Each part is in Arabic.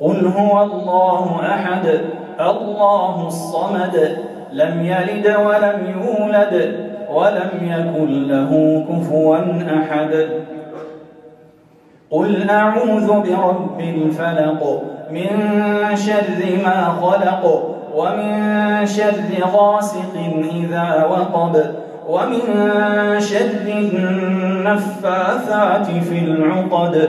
قل هو الله أحد الله الصمد لم يلد ولم يولد ولم يكن له كفوا أحد. قل أعوذ برب الفلق من شر ما خلق ومن شر غاسق إذا وقب ومن شر النفاثات في العقد.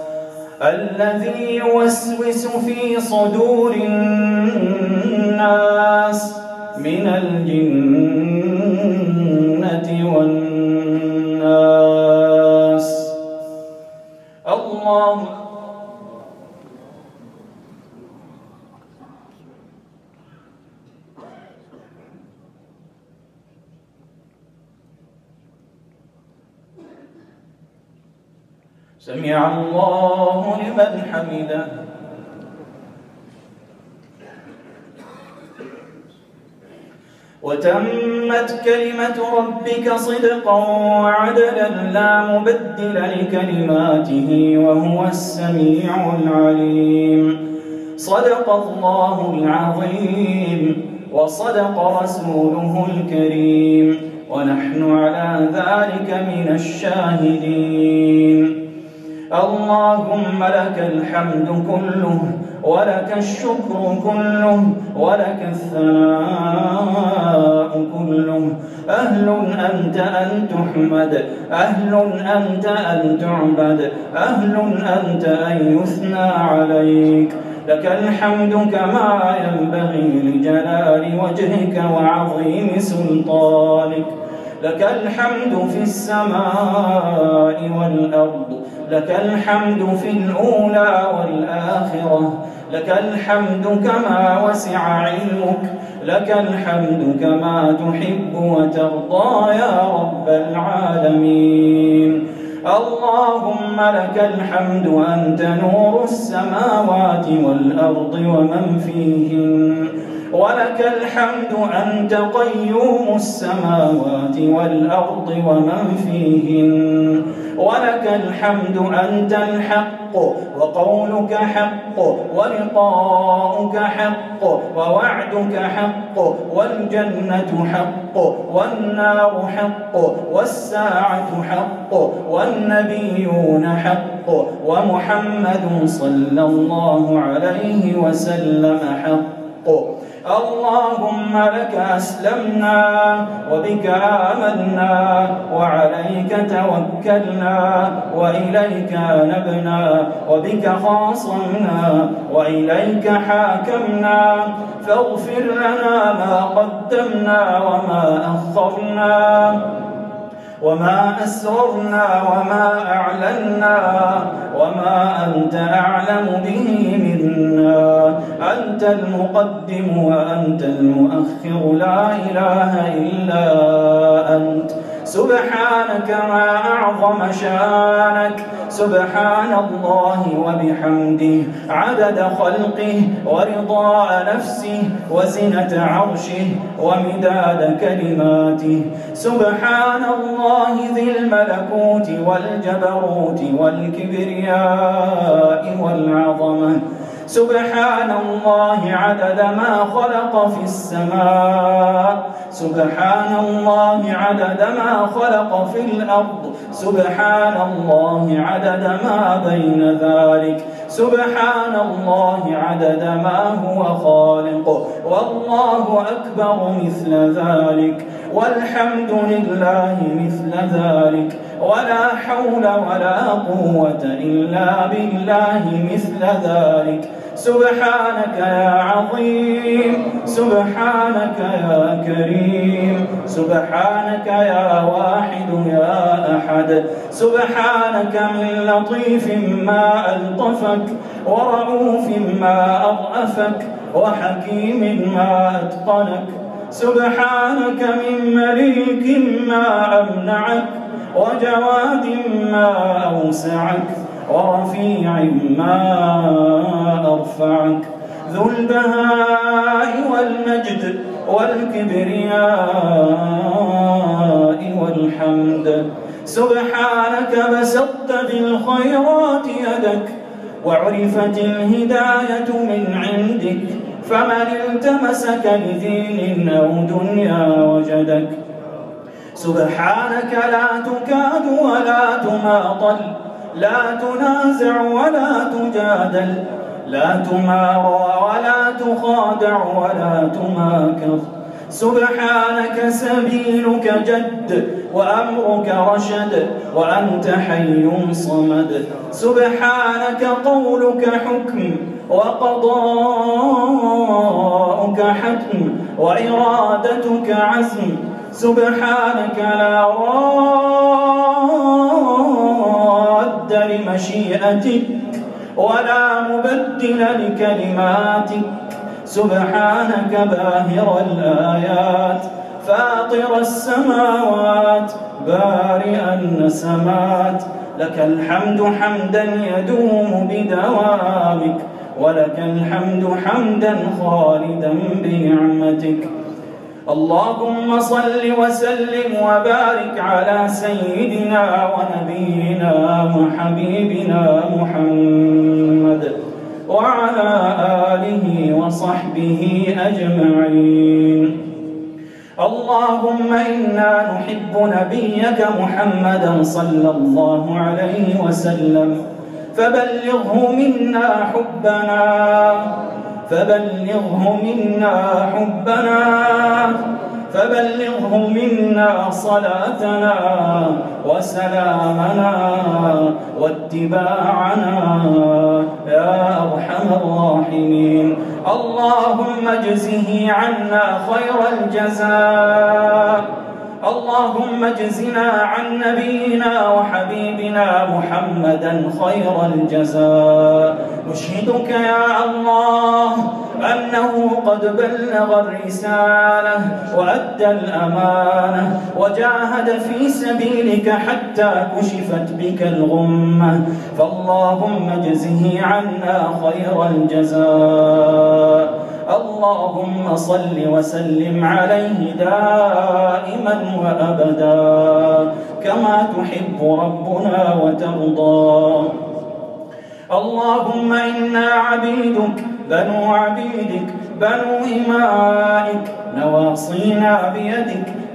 الذي يوسوس في صدور الناس من الجنة والناس. الله سمع الله لمن حمده وتمت كلمة ربك صدقا وعدلا لا مبدل لكلماته وهو السميع العليم. صدق الله العظيم وصدق رسوله الكريم. ونحن على ذلك من الشاهدين. اللهم لك الحمد كله ولك الشكر كله ولك الثناء كله. أهل أنت أن تحمد أهل أنت أن تعبد أهل أنت أن يثنى عليك. لك الحمد كما ينبغي لجلال وجهك وعظيم سلطانك. لك الحمد في السماء والأرض لك الحمد في الأولى والآخرة لك الحمد كما وسع علمك لك الحمد كما تحب وترضى يا رب العالمين. اللهم لك الحمد أنت نور السماوات والأرض ومن فيهن. ولك الحمد أنت قيوم السماوات والأرض ومن فيهن. ولك الحمد أنت الحق وقولك حق ولقاؤك حق ووعدك حق والجنة حق والنار حق والساعة حق والنبيون حق ومحمد صلى الله عليه وسلم حق. اللهم لك أسلمنا وبك آمنا وعليك توكلنا وإليك نبنا وبك خاصمنا وإليك حاكمنا فاغفر لنا ما قدمنا وما أخرنا وما أسررنا وما أعلنا وما أنت أعلم به منا. أنت المقدم وأنت المؤخر. لا إله إلا أنت. سبحانك ما أعظم شأنك. سبحان الله وبحمده عدد خلقه ورضاء نفسه وزنة عرشه ومداد كلماته. سبحان الله ذي الملكوت والجبروت والكبرياء والعظمة. سبحان الله عدد ما خلق في السماء. سبحان الله عدد ما خلق في الأرض. سبحان الله عدد ما بين ذلك سبحان الله عدد ما هو خالق. والله أكبر مثل ذلك والحمد لله مثل ذلك ولا حول ولا قوة إلا بالله مثل ذلك سبحانك يا عظيم سبحانك يا كريم سبحانك يا واحد يا أحد سبحانك من لطيف ما ألطفك ورعوف ما أضعفك وحكيم ما أتقنك سبحانك من مليك ما أمنعك وجواد ما أوسعك. ورفيع ما أرفعك. ذو البهاء والمجد والكبرياء والحمد. سبحانك بسطت بالخيرات يدك وعرفت الهداية من عندك. فمن التمسك لدين أو دنيا وجدك. سبحانك لا تكاد ولا تماطل. لا تنازع ولا تجادل لا تمارى ولا تخادع ولا تماكر. سبحانك سبيلك جد وأمرك رشد وأنت حي صمد. سبحانك قولك حكم وقضاءك حكم وإرادتك عزم. سبحانك لا رأي لمشيئتك ولا مبدل لكلماتك. سبحانك باهر الآيات فاطر السماوات بارئ النسمات. لك الحمد حمدا يدوم بدوامك ولك الحمد حمدا خالدا بنعمتك. اللهم صل وسلم وبارك على سيدنا ونبينا وحبيبنا محمد وعلى آله وصحبه أجمعين. اللهم إنا نحب نبيك محمدا صلى الله عليه وسلم. فبلغه منا حبنا. فبلغه منا حبنا فبلغه منا صلاتنا وسلامنا واتباعنا يا أرحم الراحمين. اللهم اجزه عنا خير الجزاء. اللهم اجزنا عن نبينا وحبيبنا محمدا خير الجزاء. نشهدك يا الله أنه قد بلغ الرسالة وأدى الأمانة وجاهد في سبيلك حتى كشفت بك الغمة. فاللهم اجزه عنا خير الجزاء. اللهم صل وسلم عليه دائما وأبدا كما تحب ربنا وترضى. اللهم إنا عبيدك بنو عبيدك بنو إمائك نواصينا بيدك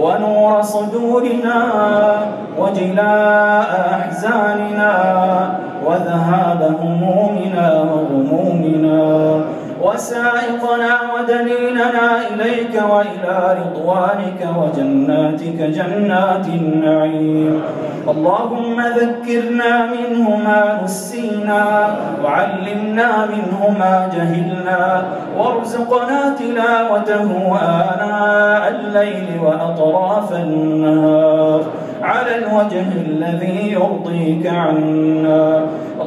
ونور صدورنا وجلاء أحزاننا وذهاب همومنا وغمومنا وسائقنا ودليلنا إليك وإلى رضوانك وجناتك جنات النعيم. اللهم ذكرنا منه ما نسينا وعلمنا منه ما جهلنا وارزقنا تلاوته آناء الليل وأطراف النهار. على الوجه الذي يرضيك عنا.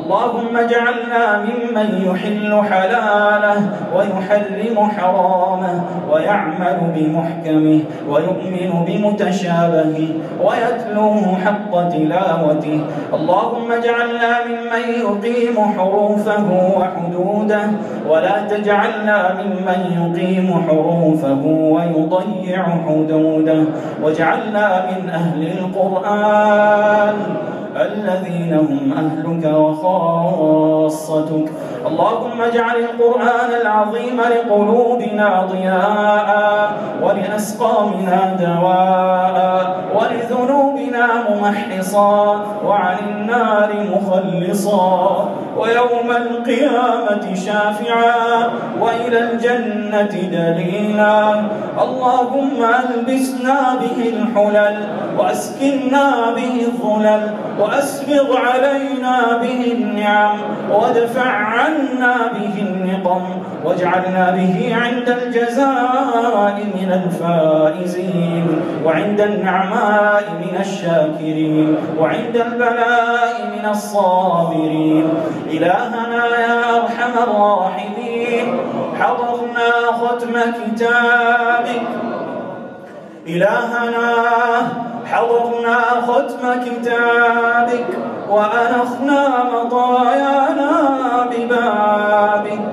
اللهم اجعلنا ممن يحل حلاله ويحرم حرامه ويعمل بمحكمه ويؤمن بمتشابهه ويتلوه حق تلاوته. اللهم اجعلنا ممن يقيم حروفه وحدوده ولا تجعلنا ممن يقيم حروفه ويضيع حدوده. واجعلنا من أهل القرآن. الذين هم أهلك وخاصتك. اللهم اجعل القرآن العظيم لقلوبنا ضياء ولأسقامنا دواء ولذنوبنا ممحصا وعن النار مخلصا. ويوم القيامة شافعا وإلى الجنة دليلا. اللهم ألبسنا به الحلل وأسكننا به الظلل وأسبغ علينا به النعم وادفع عنا به النقم واجعلنا به عند الجزاء من الفائزين وعند النعماء من الشاكرين وعند البلاء من الصابرين. إلهنا يا أرحم الراحمين. حضرنا ختم كتابك. إلهنا حضرنا ختم كتابك. وأنخنا مطايانا ببابك.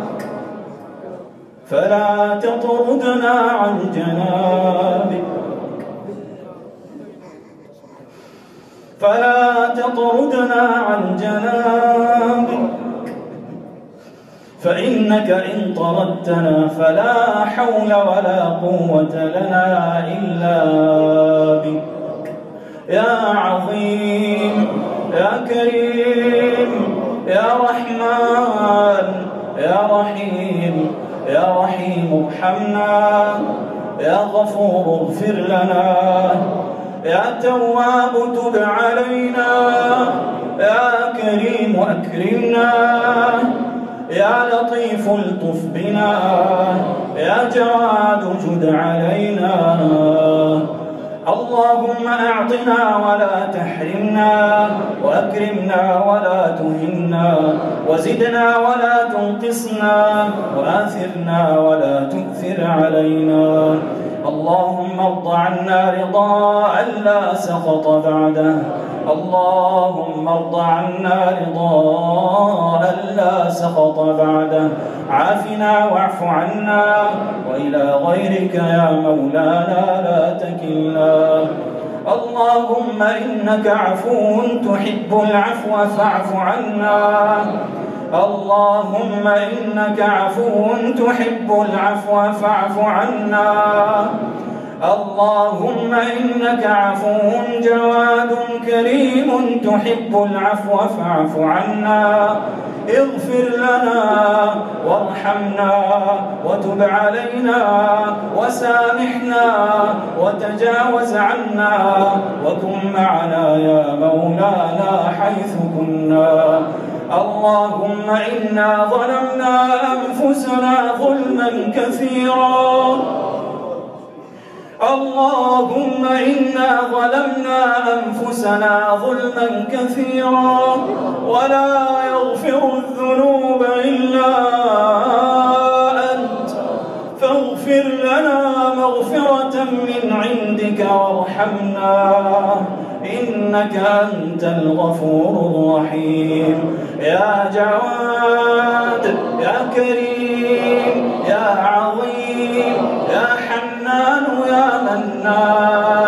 فلا تطردنا عن جنابك. فلا تطردنا عن فإنك إن طردتنا فلا حول ولا قوة لنا إلا بك. يا عظيم يا كريم يا رحمن يا رحيم يا رحيم ارحمنا يا غفور اغفر لنا يا تواب تب علينا يا كريم أكرمنا. يا لطيف الطف بنا يا جواد جد علينا. اللهم أعطنا ولا تحرمنا وأكرمنا ولا تهنا وزدنا ولا تنقصنا وآثرنا ولا تؤثر علينا. اللهم ارض عنا رضا لا سقط بعده. اللهم ارض عنا رضا لا سقط بعده. عافنا واعف عنا وإلى غيرك يا مولانا لا تكلنا. اللهم إنك عفو تحب العفو فاعف عنا. اللهم إنك عفو تحب العفو فاعف عنا. اللهم إنك عفو جواد كريم تحب العفو فاعف عنا. اغفر لنا وارحمنا وتب علينا وسامحنا وتجاوز عنا وكن معنا يا مولانا حيث كنا. اللهم إنا ظلمنا أنفسنا ظلما كثيرا. اللهم إنا ظلمنا أنفسنا ظلما كثيرا. ولا يغفر الذنوب إلا أنت اغفر لنا مغفرة من عندك وارحمنا إنك أنت الغفور الرحيم. يا جواد يا كريم يا عظيم يا حنان يا منان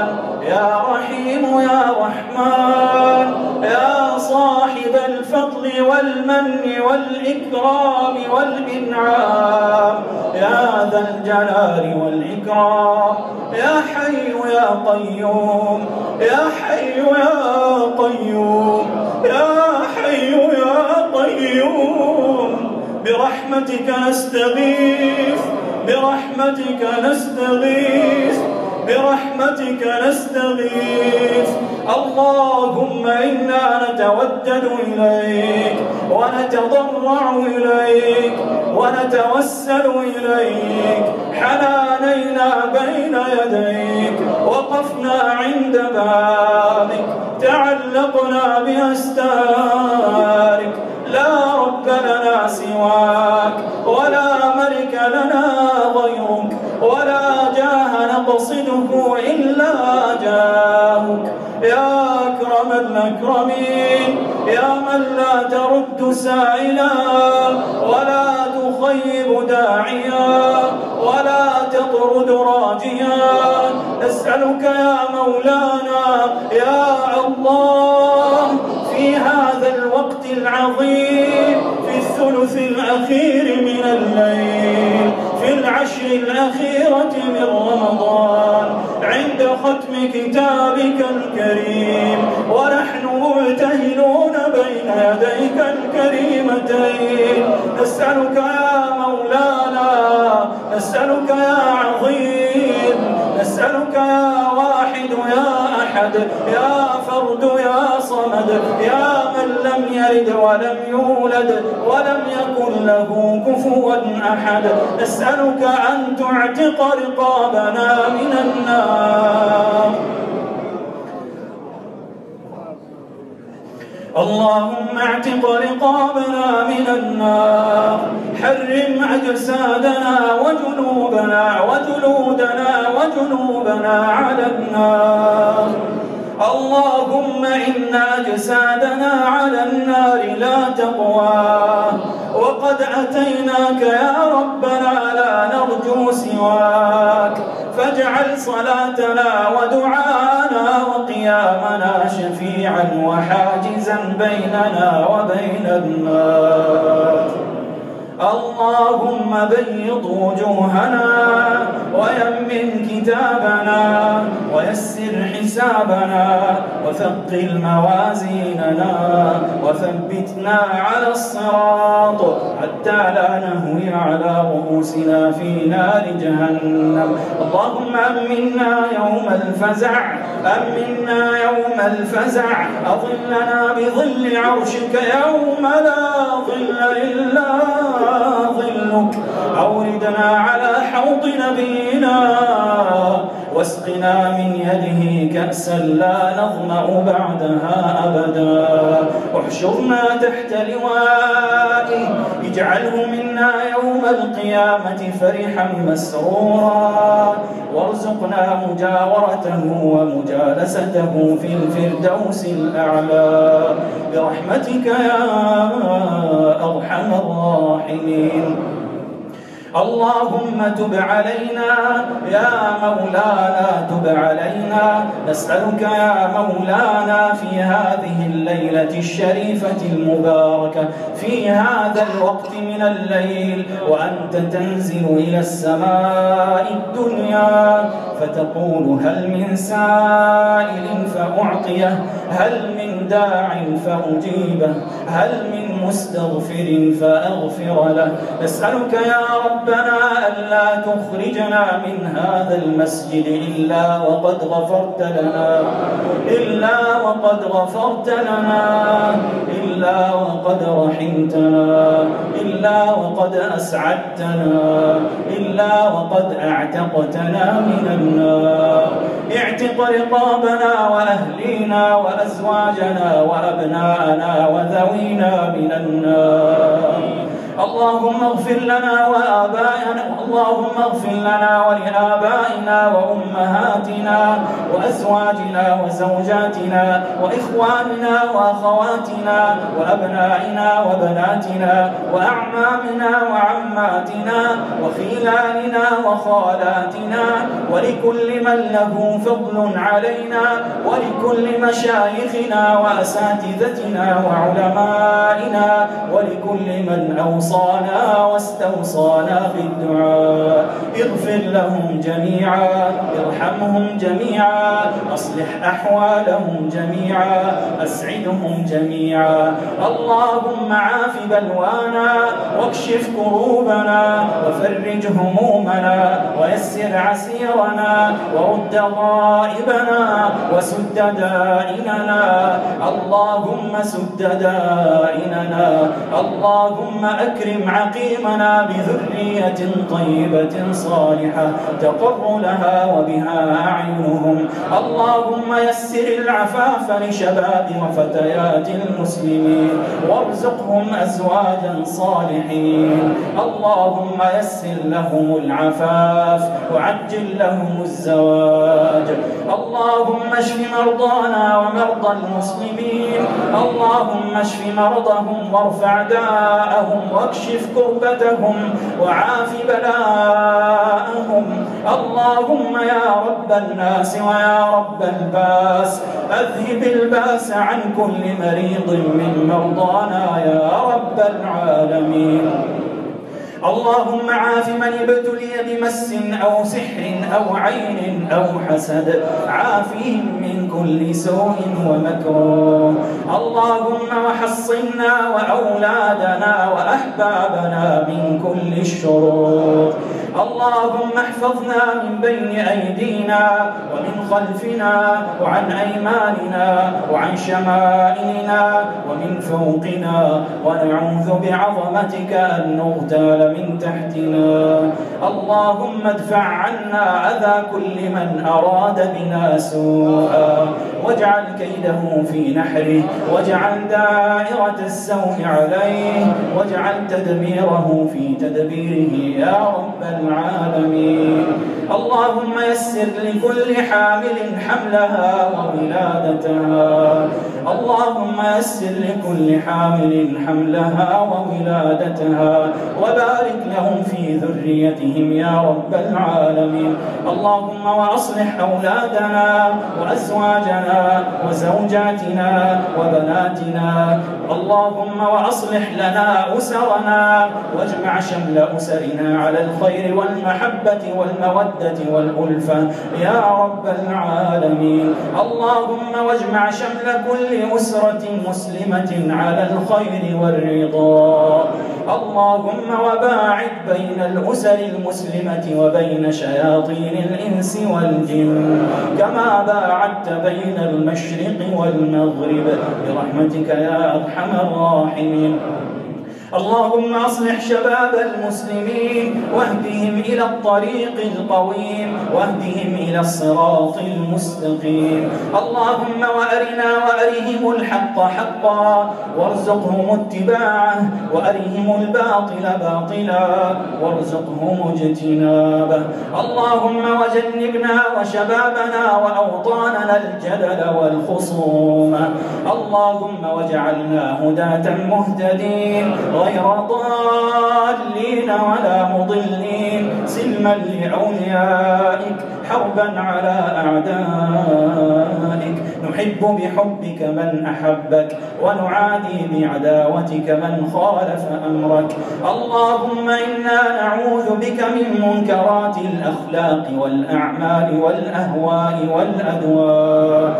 المن والإكرام والإنعام. يا ذا الجلال والإكرام. يا حي يا قيوم. يا حي يا قيوم. يا حي يا قيوم. برحمتك نستغيث. برحمتك نستغيث. برحمتك نستغيث. اللهم إنا نتودد إليك ونتضرع إليك ونتوسل إليك. حنانينا بين يديك وقفنا عند بابك. تعلقنا بأستاذ الأكرمين يا من لا ترد سائلا ولا تخيب داعيا ولا تطرد راجيا. نسألك يا مولانا يا الله في هذا الوقت العظيم في الثلث الأخير من الليل. في العشر الأخيرة من رمضان عند ختم كتابك الكريم ونحن مبتهلون بين يديك الكريمتين نسألك يا مولانا نسألك يا عظيم أسألك يا واحد يا أحد يا فرد يا صمد يا من لم يرد ولم يولد ولم يكن له كفوا أحد. أسألك أن تعتق رقابنا من النار. اللهم اعتق رقابنا من النار. حرم أجسادنا وجنوبنا وجلودنا وجنوبنا على النار. اللهم إن أجسادنا على النار لا تقوى. وقد أتيناك يا ربنا لا نرجو سواك. فاجعل صلاتنا ودعانا وقيامنا شفيعا وحاجزا بيننا وبين الناس. اللهم بيض وجوهنا ويمن كتابنا ويسر حسابنا وثقل موازيننا وثبتنا على الصراط حتى لا نهوي على رؤوسنا في نار جهنم. اللهم أمنا يوم الفزع أمنا يوم الفزع. أظلنا بظل عرشك يوم لا ظل إلا ظلك أوردنا على حوض نبينا. واسقنا من يده كأسا لا نظمأ بعدها أبدا. احشرنا تحت لوائه اجعله منا يوم القيامة فرحا مسرورا. وارزقنا مجاورته ومجالسته في الفردوس الأعلى. برحمتك يا أرحم الراحمين. اللهم تب علينا يا مولانا تب علينا. نسألك يا مولانا في هذه الليلة الشريفة المباركة في هذا الوقت من الليل وأنت تنزل إلى السماء الدنيا فتقول هل من سائل فأعطيه هل من داع فأجيبه هل من مستغفر فأغفر له. نسألك يا رب ربنا ألا تخرجنا من هذا المسجد إلا وقد غفرت لنا إلا وقد غفرت لنا إلا وقد رحمتنا إلا وقد أسعدتنا إلا وقد أعتقتنا من النار. اعتق رقابنا وأهلينا وأزواجنا وأبناءنا وذوينا من النار. اللهم اغفر لنا وآبائنا اللهم اغفر لنا ولآبائنا وأمهاتنا وأزواجنا وزوجاتنا وإخواننا وأخواتنا وأبنائنا وبناتنا وأعمامنا وعماتنا وخلالنا وخالاتنا ولكل من له فضل علينا ولكل مشايخنا وأساتذتنا وعلمائنا ولكل من أوصى أوصانا واستوصانا في الدعاء اغفر لهم جميعا ارحمهم جميعا أصلح أحوالهم جميعا أسعدهم جميعا. اللهم عاف بلوانا واكشف كروبنا وفرج همومنا ويسر عسيرنا ورد غائبنا وسد دائننا. اللهم سد دائننا. اللهم أكرم عقيمنا بذرية طيبة صالحه صالحة تقر لها وبها أعينهم. اللهم يسر العفاف لشباب وفتيات المسلمين وارزقهم أزواجا صالحين. اللهم يسر لهم العفاف وعجل لهم الزواج. اللهم اشف مرضانا ومرضى المسلمين. اللهم اشف مرضهم وارفع داءهم واكشف كربتهم وعاف بلاءهم. دعاءهم اللهم يا رب الناس ويا رب الباس. أذهب الباس عن كل مريض من مرضانا يا رب العالمين. اللهم عاف من ابتلي بمس أو سحر أو عين أو حسد. عافهم من كل سوء ومكروه. اللهم وحصنا وأولادنا وأحبابنا من كل الشرور. اللهم احفظنا من بين أيدينا ومن خلفنا وعن أيماننا وعن شمائلنا ومن فوقنا ونعوذ بعظمتك أن نغتال من تحتنا. اللهم ادفع عنا أذى كل من أراد بنا سوءا. واجعل كيده في نحره واجعل دائرة السوء عليه واجعل تدميره في تدبيره. يا رب العالمين. العالمين. اللهم يسر لكل حامل حملها وولادتها. اللهم يسر لكل حامل حملها وولادتها. وبارك لهم في ذريتهم يا رب العالمين. اللهم وأصلح أولادنا وأزواجنا وزوجاتنا وبناتنا. اللهم وأصلح لنا أسرنا واجمع شمل أسرنا على الخير والمحبة والمودة والألفة. يا رب العالمين. اللهم واجمع شمل كل أسرة مسلمة على الخير والرضا. اللهم وباعد بين الأسر المسلمة وبين شياطين الإنس والجن. كما باعدت بين المشرق والمغرب. برحمتك يا أرحم الراحمين. اللهم أصلح شباب المسلمين واهدهم إلى الطريق القويم واهدهم إلى الصراط المستقيم. اللهم وأرنا وأرهم الحق حقا وارزقهم اتباعه وأرهم الباطل باطلا وارزقهم اجتنابه. اللهم وجنبنا وشبابنا وأوطاننا الجدل والخصوم. اللهم واجعلنا هداة مهتدين. غير ضالين ولا مضلين. سلما لعليائك حربا على أعدائك. نحب بحبك من أحبك ونعادي بعداوتك من خالف أمرك. اللهم إنا نعوذ بك من منكرات الأخلاق والأعمال والأهواء والأدواء.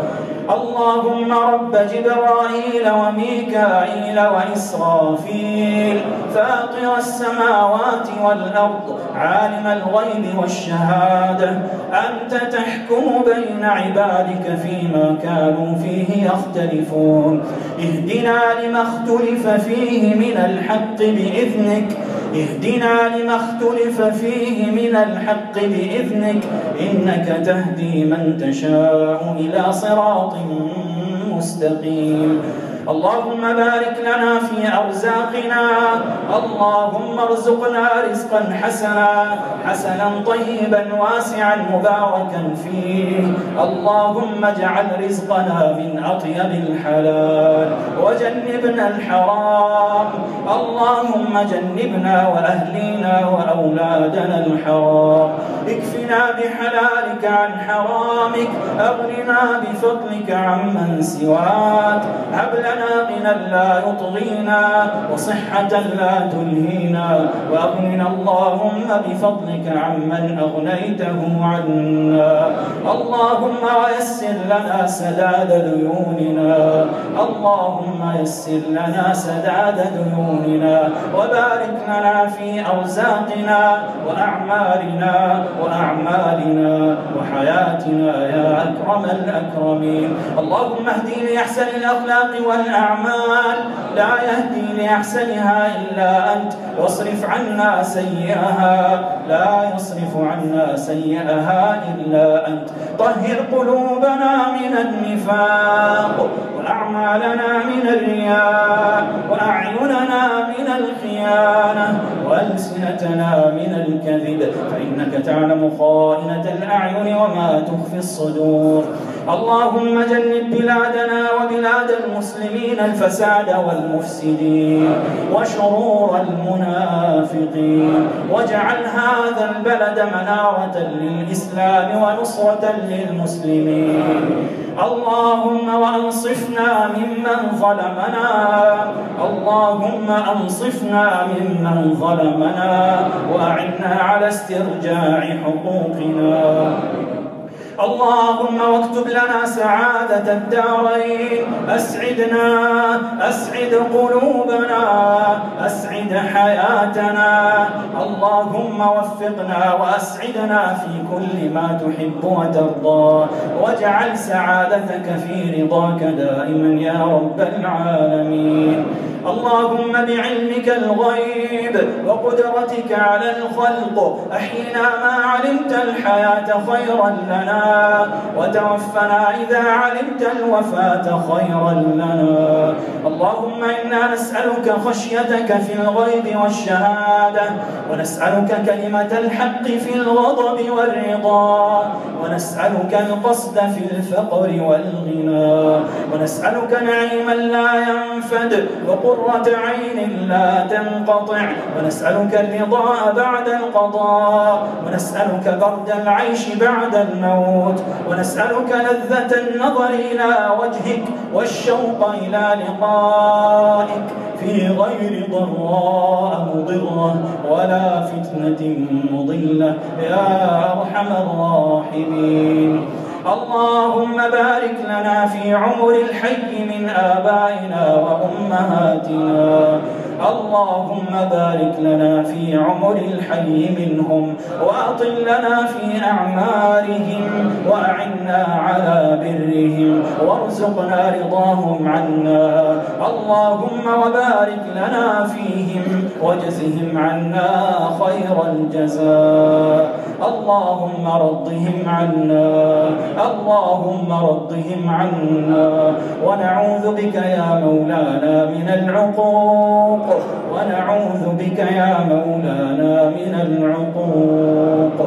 اللهم رب جبرائيل وميكائيل وإسرافيل فاطر السماوات والأرض عالم الغيب والشهادة أنت تحكم بين عبادك فيما كانوا فيه يختلفون. اهدنا لما اختلف فيه من الحق بإذنك. اهدنا لما اختلف فيه من الحق بإذنك إنك تهدي من تشاء إلى صراط مستقيم. اللهم بارك لنا في أرزاقنا. اللهم ارزقنا رزقا حسنا حسنا طيبا واسعا مباركا فيه. اللهم اجعل رزقنا من أطيب الحلال. وجنبنا الحرام. اللهم جنبنا وأهلينا وأولادنا الحرام. اكفنا بحلالك عن حرامك أغننا بفضلك عمن سواك. أبلنا حنابلا لا يطغينا وصحة لا تلهينا وأغننا اللهم بفضلك عمن أغنيته عنا. اللهم يسر لنا سداد ديوننا اللهم يسر لنا سداد ديوننا وبارك لنا في أوزاقنا وأعمالنا وأعمالنا وحياتنا يا أكرم الأكرمين. اللهم اهدي لأحسن الأخلاق والأخلاق الأعمال لا يهدي لأحسنها إلا أنت. واصرف عنا سيئها. لا يصرف عنا سيئها إلا أنت. طهر قلوبنا من النفاق وأعمالنا من الرياء وأعيننا من الخيانة وألسنتنا من الكذب. فإنك تعلم خائنة الأعين وما تخفي الصدور. اللهم جنب بلادنا وبلاد المسلمين الفساد والمفسدين وشرور المنافقين واجعل هذا البلد منارة للإسلام ونصرة للمسلمين. اللهم وأنصفنا ممن ظلمنا. اللهم أنصفنا ممن ظلمنا. وأعنا على استرجاع حقوقنا. اللهم واكتب لنا سعادة الدارين. أسعدنا أسعد قلوبنا أسعد حياتنا. اللهم وفقنا وأسعدنا في كل ما تحب وترضى. واجعل سعادتك في رضاك دائما يا رب العالمين. اللهم بعلمك الغيب وقدرتك على الخلق أحينا ما علمت الحياة خيرا لنا وتوفنا إذا علمت الوفاة خيرا لنا. اللهم إنا نسألك خشيتك في الغيب والشهادة ونسألك كلمة الحق في الغضب والرضا ونسألك القصد في الفقر والغنى ونسألك نعيما لا ينفد وقرآن قرة عين لا تنقطع. ونسألك الرضا بعد القضاء. ونسألك برد العيش بعد الموت. ونسألك لذة النظر إلى وجهك والشوق إلى لقائك. في غير ضراء مضرة ولا فتنة مضلة. يا أرحم الراحمين. اللهم بارك لنا في عمر الحي من آبائنا وأمهاتنا. اللهم بارك لنا في عمر الحي منهم وأطل لنا في أعمارهم وأعنا على برهم وارزقنا رضاهم عنا اللهم وبارك لنا فيهم واجزهم عنا خير الجزاء اللهم رضهم عنا اللهم رضهم عنا ونعوذ بك يا مولانا من العقوق ونعوذ بك يا مولانا من العقوق.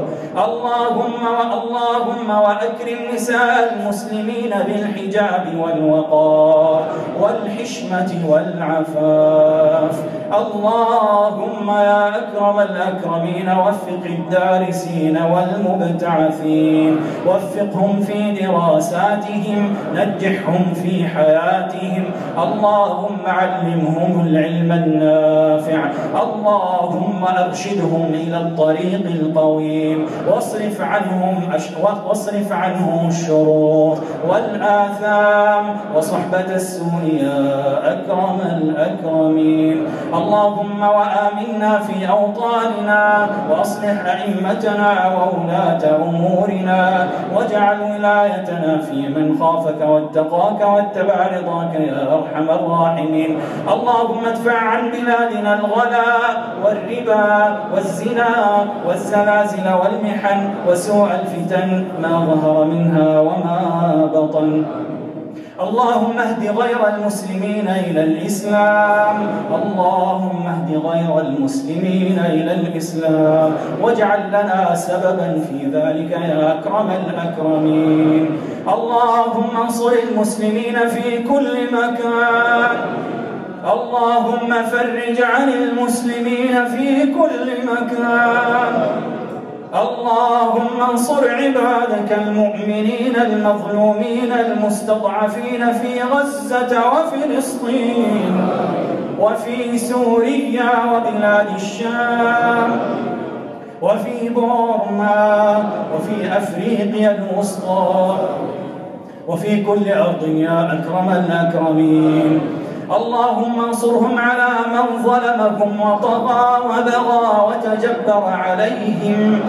اللهم اللهم وأكرم نساء المسلمين بالحجاب والوقار والحشمة والعفاف. اللهم يا أكرم الأكرمين وفق الدارسين والمبتعثين. وفقهم في دراساتهم نجحهم في حياتهم. اللهم علمهم العلم النافع. اللهم أرشدهم إلى الطريق القويم. واصرف عنهم, أش... واصرف عنهم الشرور والآثام. وصحبة السوء يا أكرم الأكرمين. اللهم وآمنا في أوطاننا. وأصلح أئمتنا وولاة أمورنا. واجعل ولايتنا في من خافك واتقاك واتبع رضاك يا أرحم الراحمين. اللهم ادفع عنا عن بلادنا الغلا والربا والزنا والزلازل والمحن وسوء الفتن ما ظهر منها وما بطن. اللهم اهد غير المسلمين إلى الإسلام. اللهم اهد غير المسلمين إلى الإسلام. واجعل لنا سببا في ذلك يا أكرم الأكرمين. اللهم انصر المسلمين في كل مكان. اللهم فرج عن المسلمين في كل مكان. اللهم انصر عبادك المؤمنين المظلومين المستضعفين في غزة وفلسطين وفي سوريا وبلاد الشام وفي بورما وفي أفريقيا الوسطى وفي كل أرض يا أكرم الأكرمين. اللهم انصرهم على من ظلمهم وطغى وبغى وتجبر عليهم.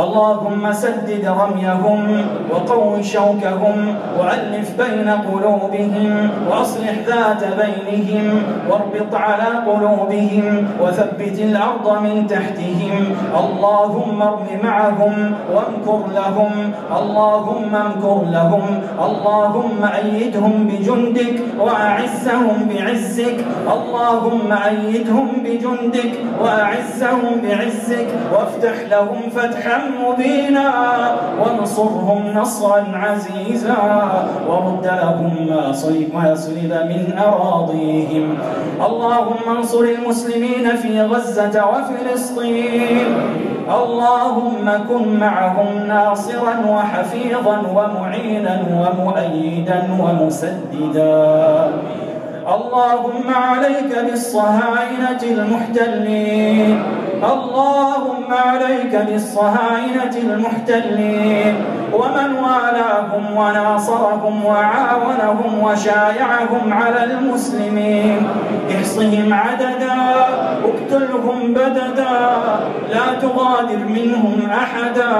اللهم سدد رميهم وقو شوكهم وألف بين قلوبهم وأصلح ذات بينهم واربط على قلوبهم وثبت الأرض من تحتهم اللهم ارم معهم وامكر لهم اللهم امكر لهم اللهم أيدهم بجندك وأعزهم بعزك اللهم أيدهم بجندك وأعزهم بعزك وافتح لهم فتحا مبينا وانصرهم نصرا عزيزا ورد لهم ما, ما من أراضيهم. اللهم انصر المسلمين في غزة وفلسطين. اللهم كن معهم ناصرا وحفيظا ومعينا ومؤيدا ومسددا. اللهم عليك بالصهاينة المحتلين. اللهم عليك بالصهاينة المحتلين ومن والاهم وناصرهم وعاونهم وشايعهم على المسلمين. احصهم عددا اقتلهم بددا لا تغادر منهم أحدا.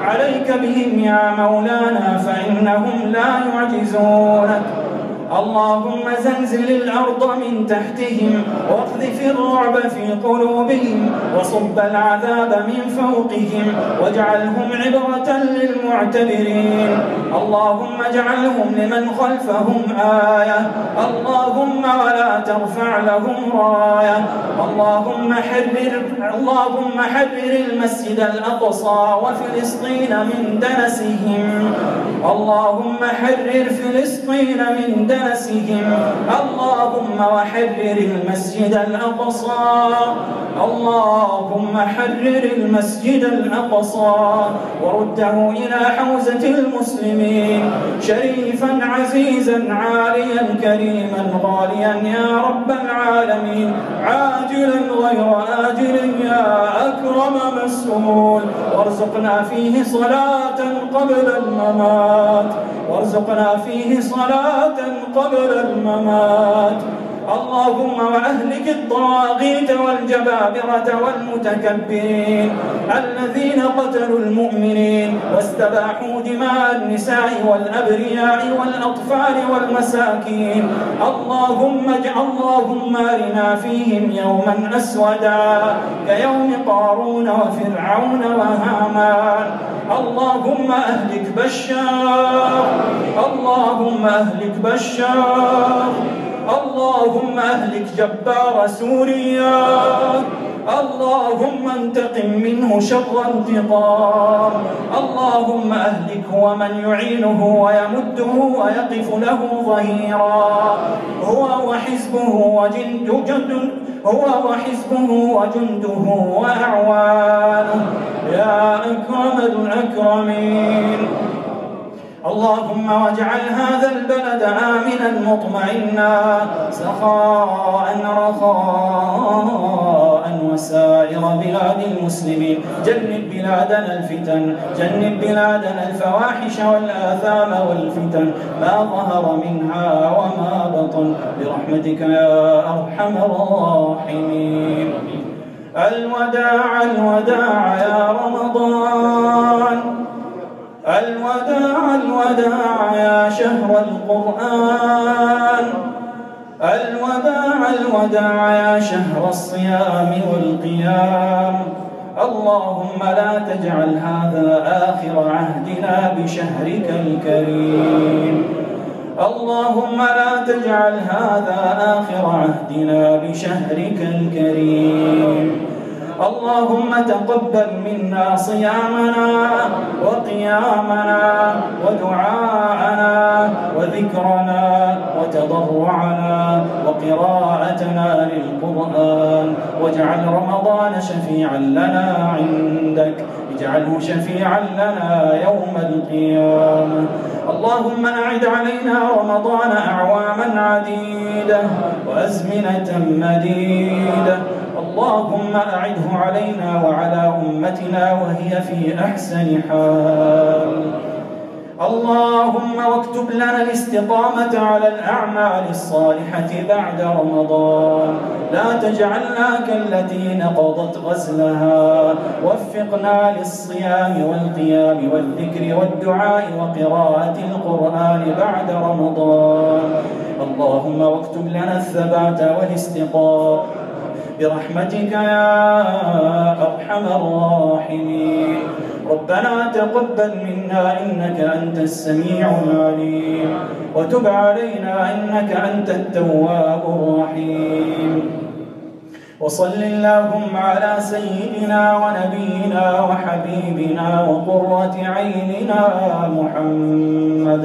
عليك بهم يا مولانا فإنهم لا يعجزونك. اللهم زلزل الأرض من تحتهم واقذف الرعب في قلوبهم وصب العذاب من فوقهم واجعلهم عبرة للمعتبرين. اللهم اجعلهم لمن خلفهم آية. اللهم ولا ترفع لهم راية. اللهم حرر, اللهم حرر المسجد الأقصى وفلسطين من دنسهم. اللهم حرر فلسطين من دنسهم. لباسهم اللهم وحرر المسجد الأقصى. اللهم حرر المسجد الأقصى. ورده إلى حوزة المسلمين. شريفا عزيزا عاليا كريما غاليا يا رب العالمين. عاجلا غير آجل يا أكرم مسؤول. وارزقنا فيه صلاة قبل الممات. وارزقنا فيه صلاة قبل الممات. اللهم وأهلك الطواغيت والجبابرة والمتكبرين الذين قتلوا المؤمنين واستباحوا دماء النساء والأبرياء والأطفال والمساكين. اللهم اجعل اللهم أرنا فيهم يوما أسودا كيوم قارون وفرعون وهامان. اللهم أهلك بشار اللهم أهلك بشار اللهم أهلك جبار سوريا. اللهم انتقم منه شر انتقام. اللهم أهلك ومن يعينه ويمده ويقف له ظهيرا. هو وحزبه وجنده هو وحزبه وجنده وأعوانه يا أكرم الأكرمين. اللهم واجعل هذا البلد آمنا مطمئنا سخاء رخاء وسائر بلاد المسلمين. جنب بلادنا الفتن جنب بلادنا الفواحش والآثام والفتن. ما ظهر منها وما بطن برحمتك يا أرحم الراحمين. الوداع الوداع يا رمضان. الوداع الوداع يا شهر القرآن. الوداع الوداع يا شهر الصيام والقيام. اللهم لا تجعل هذا آخر عهدنا بشهرك الكريم. اللهم لا تجعل هذا آخر عهدنا بشهرك الكريم. اللهم تقبل منا صيامنا وقيامنا ودعاءنا وذكرنا وتضرعنا وقراءتنا للقرآن واجعل رمضان شفيعا لنا عندك اجعله شفيعا لنا يوم القيامة اللهم أعد علينا رمضان أعواما عديدة وأزمنة مديدة اللهم أعده علينا وعلى أمتنا وهي في أحسن حال. اللهم واكتب لنا الاستقامة على الأعمال الصالحة بعد رمضان. لا تجعلنا كالتي نقضت غزلها. وفقنا للصيام والقيام والذكر والدعاء وقراءة القرآن بعد رمضان. اللهم واكتب لنا الثبات والاستقامة. برحمتك يا أرحم الراحمين. ربنا تقبل منا إنك أنت السميع العليم. وتب علينا إنك أنت التواب الرحيم. وصل اللهم على سيدنا ونبينا وحبيبنا وقرة عيننا محمد.